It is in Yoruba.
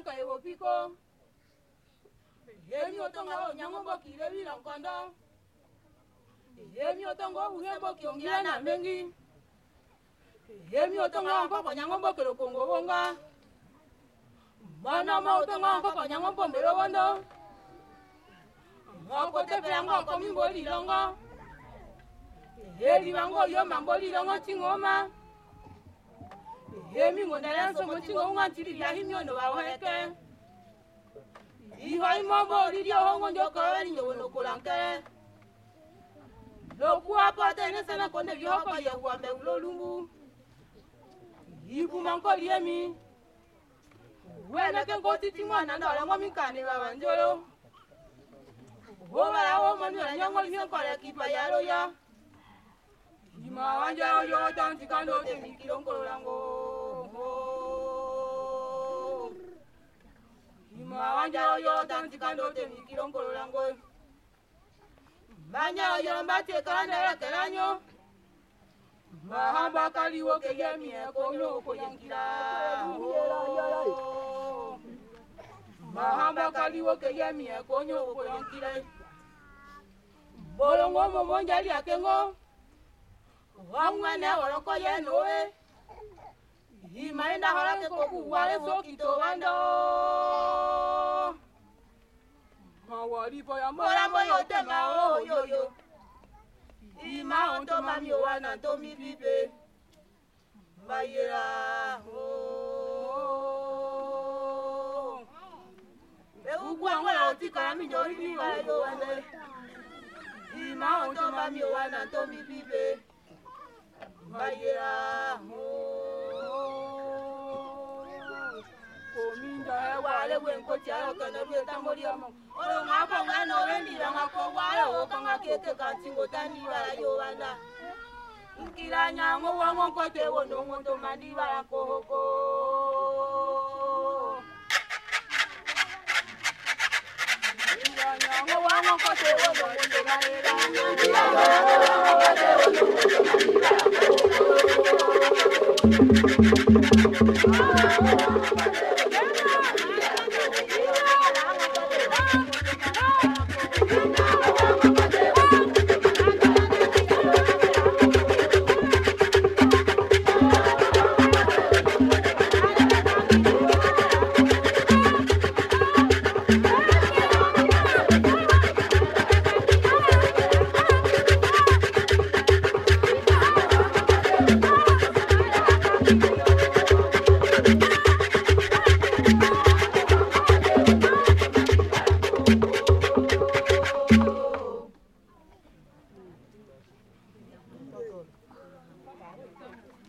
nto e wopi ko ehemi otongo onyango mboki lebi lonkondo ehemi otongo ohuhe mboki ongila na mengi ehemi otongo nkoko nyango mboki lokongo bonga mwana ma otongo nkoko nyango mbombelo bondo mokote pe yango okomi mbolilongo eheli bango yo mambolilongo ntingo ma èmi mo dẹ̀ lẹ́sọ̀ mo ti wọ́n wá ti rí yahí mi ọ̀nà àwọn ẹ̀kẹ́ ìhọ imọ́ bó rí rí owó oúnjẹ ọkọ̀ rẹ̀ ní ìyẹ̀wò lóko làǹkẹ́ lóku apọ́tẹ́ ní sẹ́nà kò níbi ọkọ̀ yẹ̀wò ọ̀mẹ̀wò lólúmú ìbú mọ́ kó rí èmi wẹ́ẹ́ ní kéńkó títí mọ́ àná náà ọ̀rẹ́mọ́ mi kà ní bàbá ń jóró ó bára ó mọ́ mi ọ̀rẹ́ ní ọmọ ìfẹ́ kọ̀rẹ́ kí bàyá ló yá ìmọ̀ àwọn jẹ́ ọjọ́ ọjọ́ ń ti ká lóde mi kí ló ń kó lọ́ngbó mawanja oyo tanzikanda otemikira onkolola ngoyo mbanya oyo mbatekala ndalakelanyo mahamba kaliwo keyemyeko nyokoyankira mahamba kaliwo keyemyeko nyokoyankire bolongo momonja lyakengo wamwene oloko yenowe Imaenda harate koku wale sokito wando. Mawari boya mora moyo tema o yo yo. Ima onto mami wana to mi bibe. Mayera ho. Ewu kwa ngwa oti kara mi jori ni wa yo wale. Ima onto mami wana to mi bibe. Mayera ho. wale gwenkoti ayakana lwetambo lyomo olwo ngakanga nolendilangako obwala wokanga keke kansingo tandibala yobana